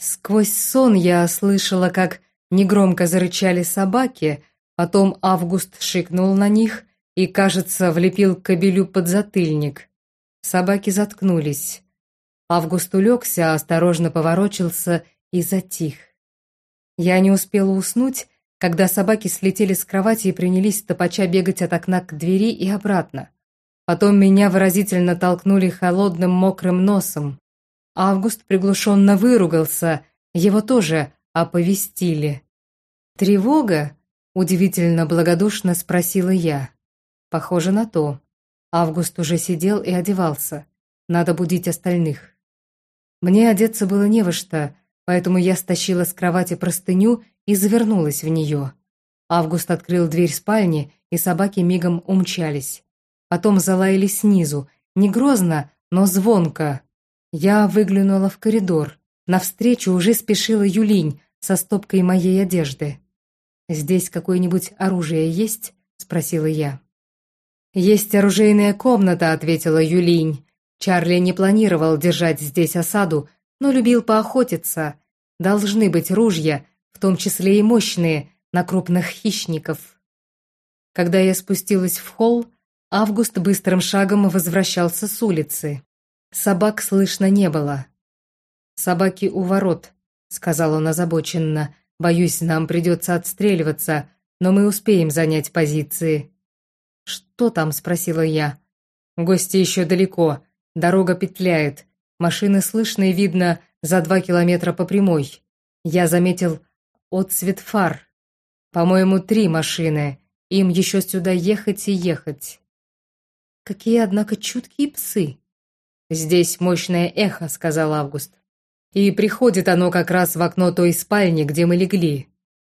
Сквозь сон я слышала, как негромко зарычали собаки, потом Август шикнул на них и, кажется, влепил кобелю под затыльник. Собаки заткнулись. Август улегся, осторожно поворочился и затих. Я не успела уснуть, когда собаки слетели с кровати и принялись топача бегать от окна к двери и обратно. Потом меня выразительно толкнули холодным мокрым носом. Август приглушенно выругался, его тоже оповестили. «Тревога?» – удивительно благодушно спросила я. «Похоже на то. Август уже сидел и одевался. Надо будить остальных». Мне одеться было не во что, поэтому я стащила с кровати простыню и завернулась в нее. Август открыл дверь спальни, и собаки мигом умчались. Потом залаяли снизу, не грозно, но звонко. Я выглянула в коридор. Навстречу уже спешила Юлинь со стопкой моей одежды. «Здесь какое-нибудь оружие есть?» — спросила я. «Есть оружейная комната», — ответила Юлинь. Чарли не планировал держать здесь осаду, но любил поохотиться. Должны быть ружья, в том числе и мощные, на крупных хищников. Когда я спустилась в холл, Август быстрым шагом возвращался с улицы. Собак слышно не было. «Собаки у ворот», — сказал он озабоченно. «Боюсь, нам придется отстреливаться, но мы успеем занять позиции». «Что там?» — спросила я. «Гости еще далеко. Дорога петляет. Машины слышно и видно за два километра по прямой. Я заметил отцвет фар. По-моему, три машины. Им еще сюда ехать и ехать. Какие, однако, чуткие псы. Здесь мощное эхо, сказал Август. И приходит оно как раз в окно той спальни, где мы легли.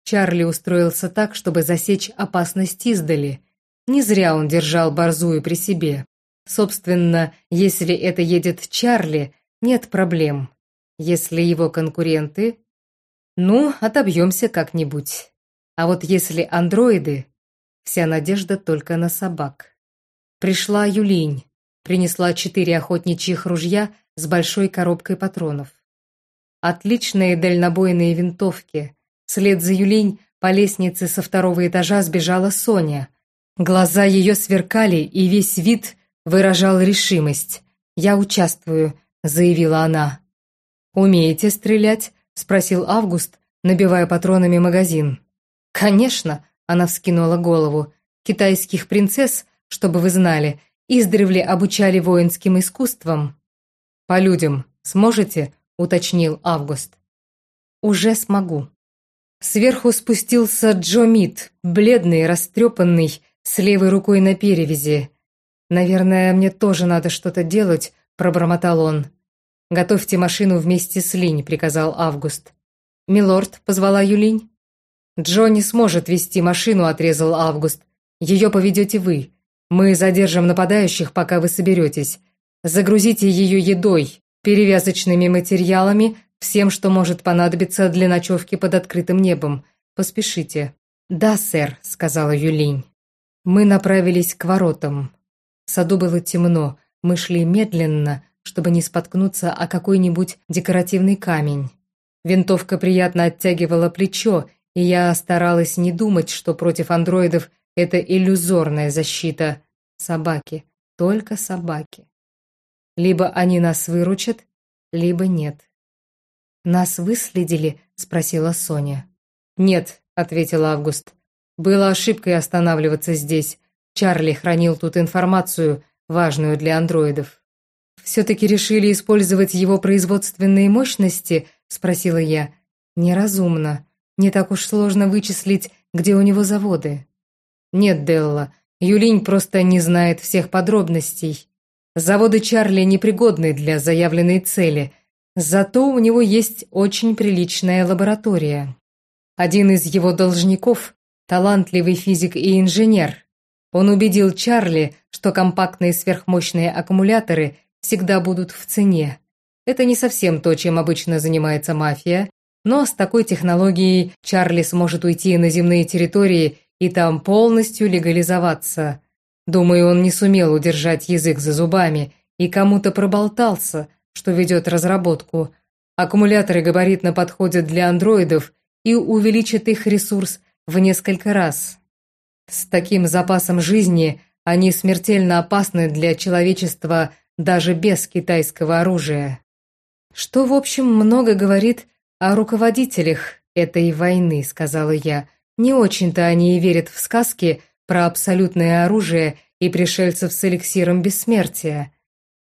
Чарли устроился так, чтобы засечь опасность издали. Не зря он держал борзую при себе. Собственно, если это едет Чарли, нет проблем. Если его конкуренты... Ну, отобьемся как-нибудь. А вот если андроиды... Вся надежда только на собак. Пришла Юлинь. Принесла четыре охотничьих ружья с большой коробкой патронов. Отличные дальнобойные винтовки. Вслед за Юлинь по лестнице со второго этажа сбежала Соня. Глаза ее сверкали, и весь вид выражал решимость. «Я участвую», — заявила она. «Умеете стрелять?» — спросил Август, набивая патронами магазин. «Конечно», — она вскинула голову. «Китайских принцесс, чтобы вы знали, издревле обучали воинским искусствам». «По людям сможете?» — уточнил Август. «Уже смогу». Сверху спустился Джо Мид, бледный, растрепанный, с левой рукой на перевязи. «Наверное, мне тоже надо что-то делать», — пробормотал он. «Готовьте машину вместе с Линь», — приказал Август. «Милорд», — позвала Юлинь. «Джо не сможет вести машину», — отрезал Август. «Ее поведете вы. Мы задержим нападающих, пока вы соберетесь. Загрузите ее едой, перевязочными материалами, всем, что может понадобиться для ночевки под открытым небом. Поспешите». «Да, сэр», — сказала Юлинь. Мы направились к воротам. В саду было темно, мы шли медленно, чтобы не споткнуться о какой-нибудь декоративный камень. Винтовка приятно оттягивала плечо, и я старалась не думать, что против андроидов это иллюзорная защита. Собаки, только собаки. Либо они нас выручат, либо нет. «Нас выследили?» — спросила Соня. «Нет», — ответил Август. «Было ошибкой останавливаться здесь. Чарли хранил тут информацию, важную для андроидов. «Все-таки решили использовать его производственные мощности?» – спросила я. «Неразумно. Не так уж сложно вычислить, где у него заводы». «Нет, Делла, Юлинь просто не знает всех подробностей. Заводы Чарли непригодны для заявленной цели, зато у него есть очень приличная лаборатория. Один из его должников – талантливый физик и инженер, он убедил Чарли, что компактные сверхмощные аккумуляторы всегда будут в цене. Это не совсем то, чем обычно занимается мафия, но с такой технологией Чарли сможет уйти на земные территории и там полностью легализоваться. Думаю, он не сумел удержать язык за зубами и кому-то проболтался, что ведет разработку, Аккумуляторы габаритно подходят для андроидов и увеличат их ресурс в несколько раз. С таким запасом жизни они смертельно опасны для человечества даже без китайского оружия. Что, в общем, много говорит о руководителях этой войны, сказала я. Не очень-то они и верят в сказки про абсолютное оружие и пришельцев с эликсиром бессмертия.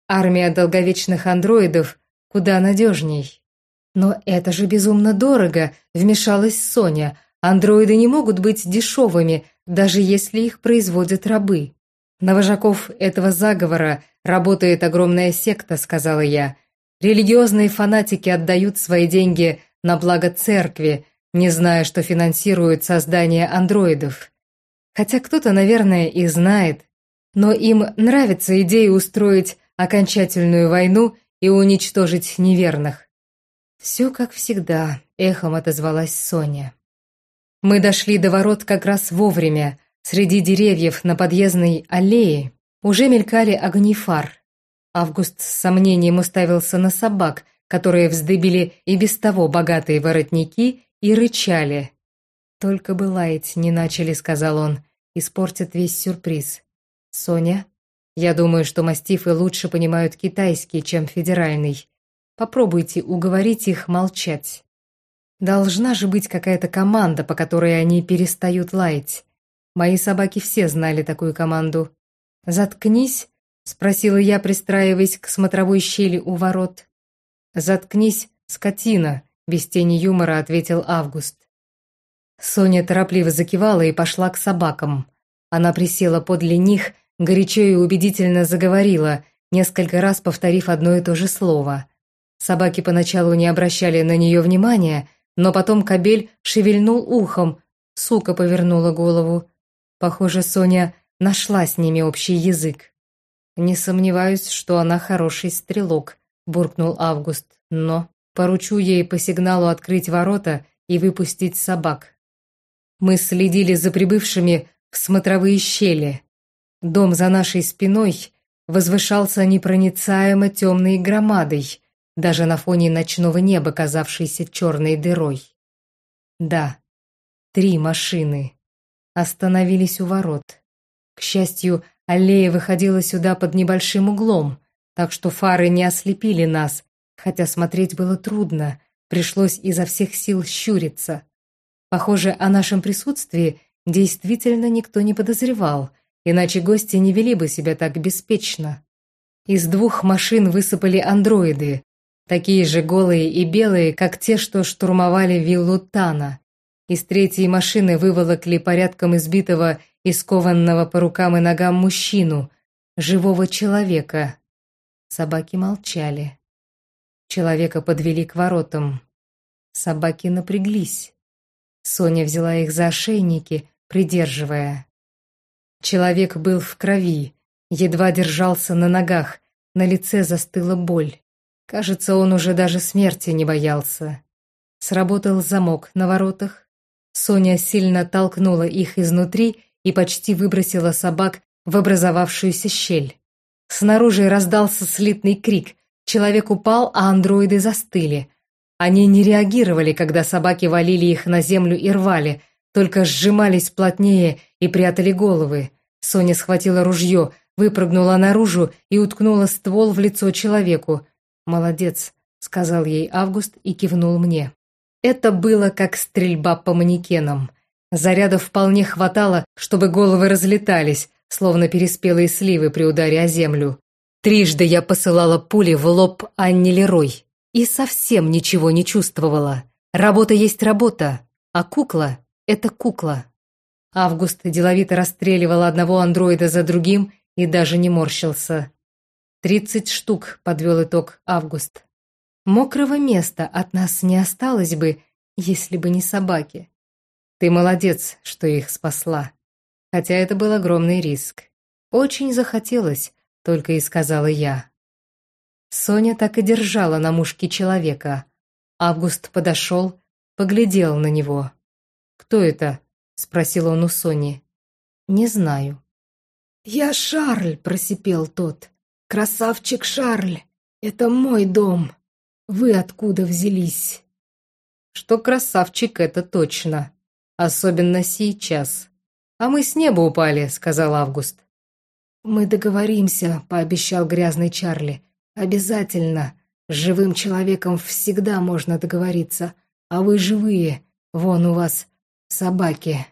Армия долговечных андроидов куда надежней. Но это же безумно дорого, вмешалась Соня. Андроиды не могут быть дешевыми, даже если их производят рабы. На вожаков этого заговора работает огромная секта, сказала я. Религиозные фанатики отдают свои деньги на благо церкви, не зная, что финансируют создание андроидов. Хотя кто-то, наверное, и знает, но им нравится идея устроить окончательную войну и уничтожить неверных. «Все как всегда», — эхом отозвалась Соня. Мы дошли до ворот как раз вовремя. Среди деревьев на подъездной аллее уже мелькали огни фар. Август с сомнением уставился на собак, которые вздыбили и без того богатые воротники и рычали. «Только бы лаять не начали», — сказал он, — «испортят весь сюрприз». «Соня, я думаю, что мастифы лучше понимают китайский, чем федеральный. Попробуйте уговорить их молчать». Должна же быть какая-то команда, по которой они перестают лаять. Мои собаки все знали такую команду. «Заткнись», — спросила я, пристраиваясь к смотровой щели у ворот. «Заткнись, скотина», — без тени юмора ответил Август. Соня торопливо закивала и пошла к собакам. Она присела подле них, горячо и убедительно заговорила, несколько раз повторив одно и то же слово. Собаки поначалу не обращали на нее внимания, но потом кобель шевельнул ухом, сука повернула голову. Похоже, Соня нашла с ними общий язык. «Не сомневаюсь, что она хороший стрелок», — буркнул Август, «но поручу ей по сигналу открыть ворота и выпустить собак». Мы следили за прибывшими в смотровые щели. Дом за нашей спиной возвышался непроницаемо темной громадой, даже на фоне ночного неба, казавшейся черной дырой. Да, три машины остановились у ворот. К счастью, аллея выходила сюда под небольшим углом, так что фары не ослепили нас, хотя смотреть было трудно, пришлось изо всех сил щуриться. Похоже, о нашем присутствии действительно никто не подозревал, иначе гости не вели бы себя так беспечно. Из двух машин высыпали андроиды, такие же голые и белые, как те, что штурмовали виллу Тана. Из третьей машины выволокли порядком избитого и скованного по рукам и ногам мужчину, живого человека. Собаки молчали. Человека подвели к воротам. Собаки напряглись. Соня взяла их за ошейники, придерживая. Человек был в крови, едва держался на ногах, на лице застыла боль. Кажется, он уже даже смерти не боялся. Сработал замок на воротах. Соня сильно толкнула их изнутри и почти выбросила собак в образовавшуюся щель. Снаружи раздался слитный крик. Человек упал, а андроиды застыли. Они не реагировали, когда собаки валили их на землю и рвали, только сжимались плотнее и прятали головы. Соня схватила ружье, выпрыгнула наружу и уткнула ствол в лицо человеку. «Молодец», — сказал ей Август и кивнул мне. Это было как стрельба по манекенам. Зарядов вполне хватало, чтобы головы разлетались, словно переспелые сливы при ударе о землю. Трижды я посылала пули в лоб Анне Лерой и совсем ничего не чувствовала. Работа есть работа, а кукла — это кукла. Август деловито расстреливал одного андроида за другим и даже не морщился. «Тридцать штук», — подвел итог Август. «Мокрого места от нас не осталось бы, если бы не собаки. Ты молодец, что их спасла. Хотя это был огромный риск. Очень захотелось, только и сказала я. Соня так и держала на мушке человека. Август подошел, поглядел на него. «Кто это?» — спросил он у Сони. «Не знаю». «Я Шарль», — просипел тот. «Красавчик Шарль, это мой дом». Вы откуда взялись?» «Что красавчик, это точно. Особенно сейчас. А мы с неба упали», — сказал Август. «Мы договоримся», — пообещал грязный Чарли. «Обязательно. С живым человеком всегда можно договориться. А вы живые. Вон у вас собаки».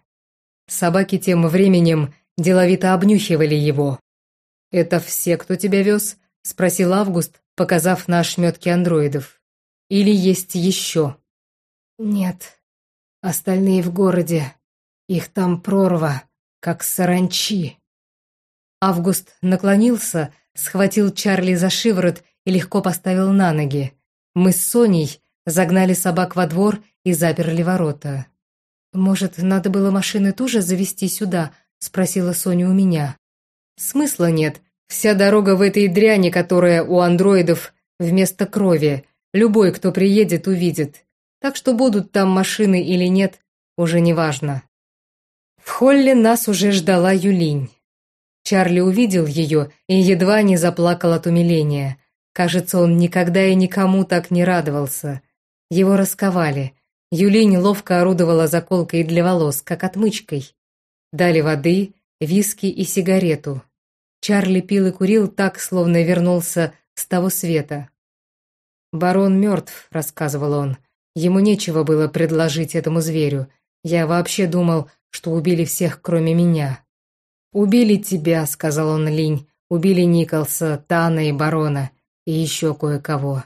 Собаки тем временем деловито обнюхивали его. «Это все, кто тебя вез?» — спросил Август, показав на ошметки андроидов. «Или есть еще?» «Нет. Остальные в городе. Их там прорва, как саранчи». Август наклонился, схватил Чарли за шиворот и легко поставил на ноги. Мы с Соней загнали собак во двор и заперли ворота. «Может, надо было машины тоже завести сюда?» — спросила Соня у меня. «Смысла нет. Вся дорога в этой дряни, которая у андроидов вместо крови. Любой, кто приедет, увидит. Так что будут там машины или нет, уже не важно». В холле нас уже ждала Юлинь. Чарли увидел ее и едва не заплакал от умиления. Кажется, он никогда и никому так не радовался. Его расковали. Юлинь ловко орудовала заколкой для волос, как отмычкой. Дали воды, виски и сигарету. Чарли пил и курил так, словно вернулся с того света. «Барон мертв», — рассказывал он. «Ему нечего было предложить этому зверю. Я вообще думал, что убили всех, кроме меня». «Убили тебя», — сказал он Линь. «Убили Николса, Тана и барона. И еще кое-кого.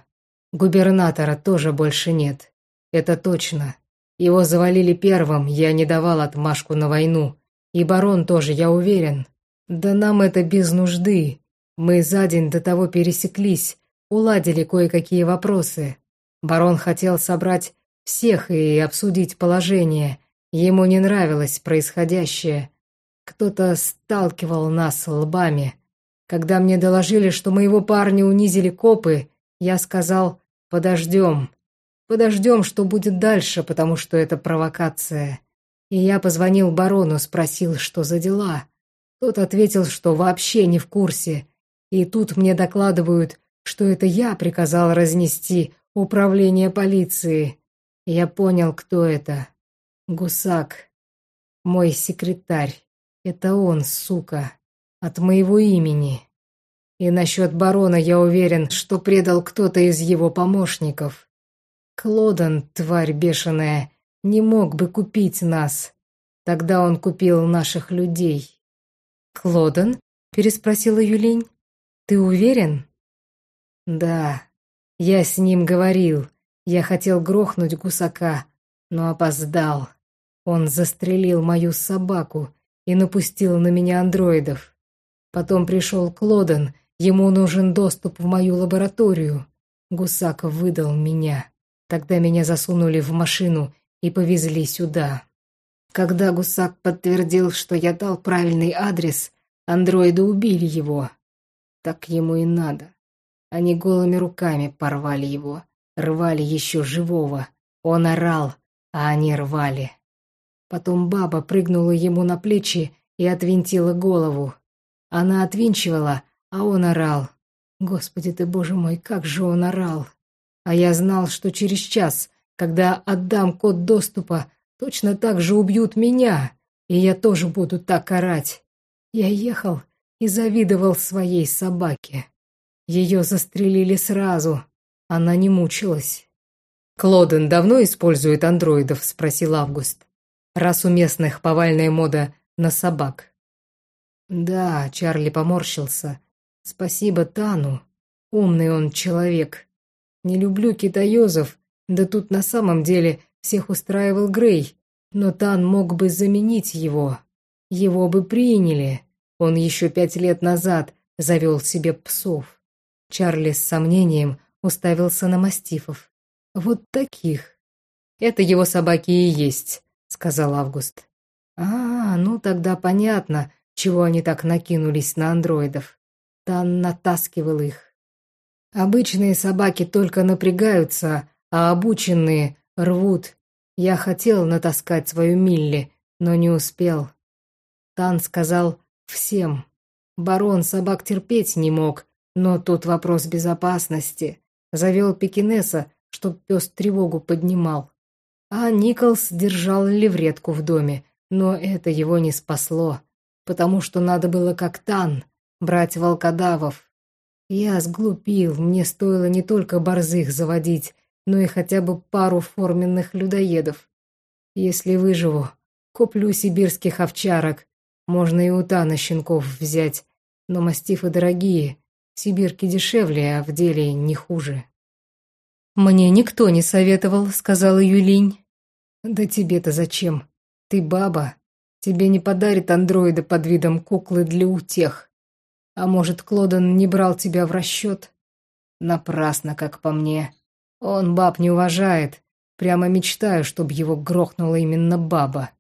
Губернатора тоже больше нет. Это точно. Его завалили первым, я не давал отмашку на войну. И барон тоже, я уверен. Да нам это без нужды. Мы за день до того пересеклись, уладили кое-какие вопросы. Барон хотел собрать всех и обсудить положение. Ему не нравилось происходящее. Кто-то сталкивал нас лбами. Когда мне доложили, что моего парня унизили копы, я сказал «подождем». Подождем, что будет дальше, потому что это провокация. И я позвонил барону, спросил, что за дела. Тот ответил, что вообще не в курсе. И тут мне докладывают, что это я приказал разнести управление полиции. Я понял, кто это. Гусак. Мой секретарь. Это он, сука, от моего имени. И насчет барона я уверен, что предал кто-то из его помощников. Клодан, тварь бешеная, не мог бы купить нас. Тогда он купил наших людей. «Клодан?» — переспросила Юлень. «Ты уверен?» «Да, я с ним говорил. Я хотел грохнуть гусака, но опоздал. Он застрелил мою собаку, и напустил на меня андроидов. Потом пришел Клоден, ему нужен доступ в мою лабораторию. Гусак выдал меня. Тогда меня засунули в машину и повезли сюда. Когда Гусак подтвердил, что я дал правильный адрес, андроиды убили его. Так ему и надо. Они голыми руками порвали его, рвали еще живого. Он орал, а они рвали. Потом баба прыгнула ему на плечи и отвинтила голову. Она отвинчивала, а он орал. Господи ты, боже мой, как же он орал! А я знал, что через час, когда отдам код доступа, точно так же убьют меня, и я тоже буду так орать. Я ехал и завидовал своей собаке. Ее застрелили сразу, она не мучилась. «Клоден давно использует андроидов?» — спросил Август раз у местных повальная мода на собак. Да, Чарли поморщился. Спасибо Тану. Умный он человек. Не люблю китаёзов, да тут на самом деле всех устраивал Грей, но Тан мог бы заменить его. Его бы приняли. Он еще пять лет назад завел себе псов. Чарли с сомнением уставился на мастифов. Вот таких. Это его собаки и есть сказал Август. «А, ну тогда понятно, чего они так накинулись на андроидов. Тан натаскивал их. Обычные собаки только напрягаются, а обученные рвут. Я хотел натаскать свою Милли, но не успел. Тан сказал «всем». Барон собак терпеть не мог, но тут вопрос безопасности. Завел пекинеса, чтоб пес тревогу поднимал. А Николс держал левретку в доме, но это его не спасло, потому что надо было как тан, брать волкодавов. Я сглупил, мне стоило не только борзых заводить, но и хотя бы пару форменных людоедов. Если выживу, куплю сибирских овчарок, можно и у Тана щенков взять, но мастифы дорогие, сибирки дешевле, а в деле не хуже. «Мне никто не советовал», — сказала Юлинь. «Да тебе-то зачем? Ты баба. Тебе не подарит андроида под видом куклы для утех. А может, Клодон не брал тебя в расчет? Напрасно, как по мне. Он баб не уважает. Прямо мечтаю, чтобы его грохнула именно баба.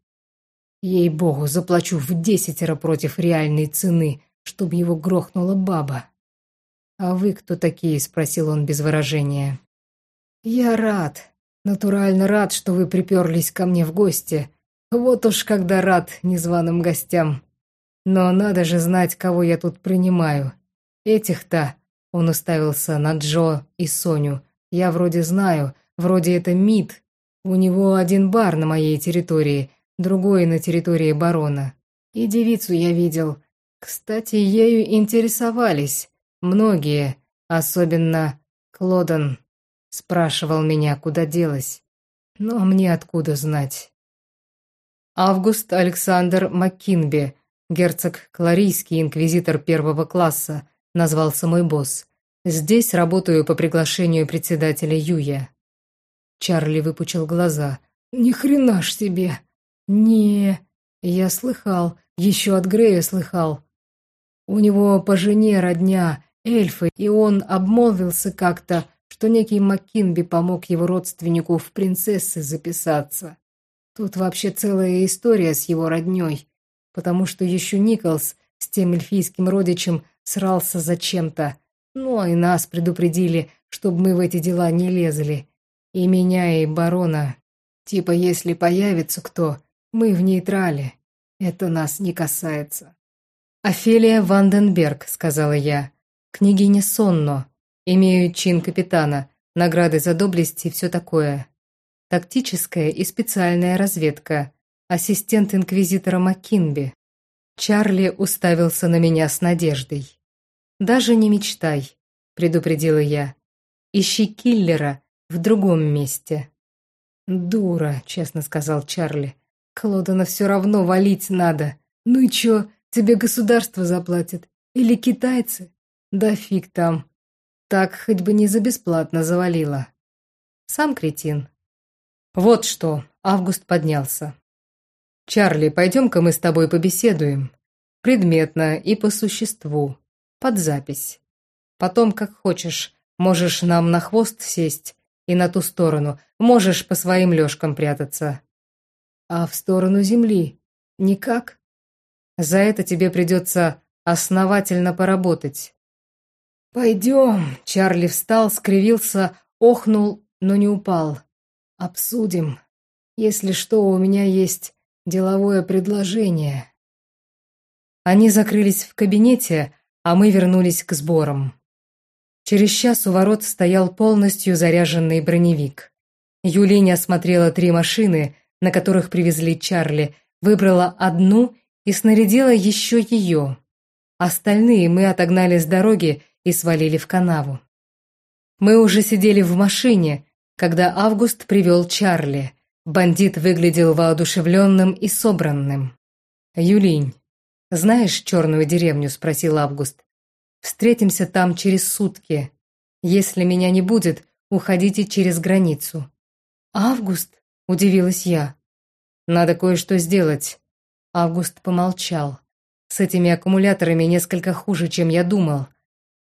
Ей-богу, заплачу в десятеро против реальной цены, чтобы его грохнула баба. «А вы кто такие?» — спросил он без выражения. «Я рад, натурально рад, что вы приперлись ко мне в гости. Вот уж когда рад незваным гостям. Но надо же знать, кого я тут принимаю. Этих-то, он уставился на Джо и Соню, я вроде знаю, вроде это МИД. У него один бар на моей территории, другой на территории барона. И девицу я видел. Кстати, ею интересовались. Многие, особенно Клодон, спрашивал меня, куда делась. Но мне откуда знать? Август Александр Маккинби, герцог Кларийский, инквизитор первого класса, назвался мой босс. Здесь работаю по приглашению председателя Юя. Чарли выпучил глаза. Ни хрена ж себе. Не, я слыхал, еще от Грея слыхал. У него по жене родня, эльфы, и он обмолвился как-то, что некий Маккинби помог его родственнику в принцессы записаться. Тут вообще целая история с его роднёй, потому что еще Николс с тем эльфийским родичем срался за чем-то. Ну, и нас предупредили, чтобы мы в эти дела не лезли. И меня, и барона. Типа, если появится кто, мы в нейтрале. Это нас не касается. «Офелия Ванденберг», — сказала я. «Княгиня Сонно. Имею чин капитана, награды за доблесть и все такое. Тактическая и специальная разведка. Ассистент инквизитора Маккинби. Чарли уставился на меня с надеждой. «Даже не мечтай», — предупредила я. «Ищи киллера в другом месте». «Дура», — честно сказал Чарли. «Клодона все равно валить надо. Ну и чё, тебе государство заплатит? Или китайцы? Да фиг там. Так хоть бы не за бесплатно завалила». «Сам кретин», «Вот что», — Август поднялся. «Чарли, пойдем-ка мы с тобой побеседуем. Предметно и по существу. Под запись. Потом, как хочешь, можешь нам на хвост сесть и на ту сторону, можешь по своим лёжкам прятаться. А в сторону земли? Никак? За это тебе придется основательно поработать. «Пойдем!» — Чарли встал, скривился, охнул, но не упал. Обсудим. Если что, у меня есть деловое предложение. Они закрылись в кабинете, а мы вернулись к сборам. Через час у ворот стоял полностью заряженный броневик. Юлиня осмотрела три машины, на которых привезли Чарли, выбрала одну и снарядила еще ее. Остальные мы отогнали с дороги и свалили в канаву. Мы уже сидели в машине, когда Август привел Чарли. Бандит выглядел воодушевленным и собранным. «Юлинь, знаешь черную деревню?» – спросил Август. «Встретимся там через сутки. Если меня не будет, уходите через границу». «Август?» – удивилась я. «Надо кое-что сделать». Август помолчал. «С этими аккумуляторами несколько хуже, чем я думал.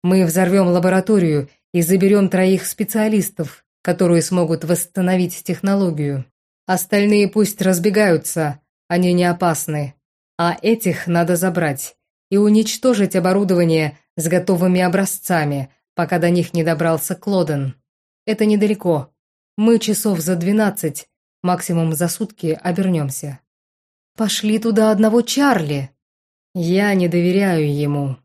Мы взорвем лабораторию и заберем троих специалистов, которые смогут восстановить технологию. Остальные пусть разбегаются, они не опасны. А этих надо забрать и уничтожить оборудование с готовыми образцами, пока до них не добрался Клоден. Это недалеко. Мы часов за двенадцать, максимум за сутки, обернемся. Пошли туда одного Чарли. Я не доверяю ему.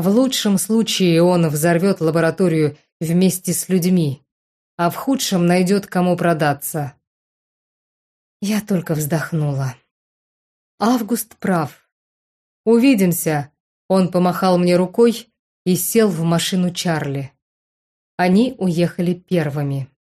В лучшем случае он взорвет лабораторию вместе с людьми, а в худшем найдет кому продаться. Я только вздохнула. Август прав. Увидимся. Он помахал мне рукой и сел в машину Чарли. Они уехали первыми.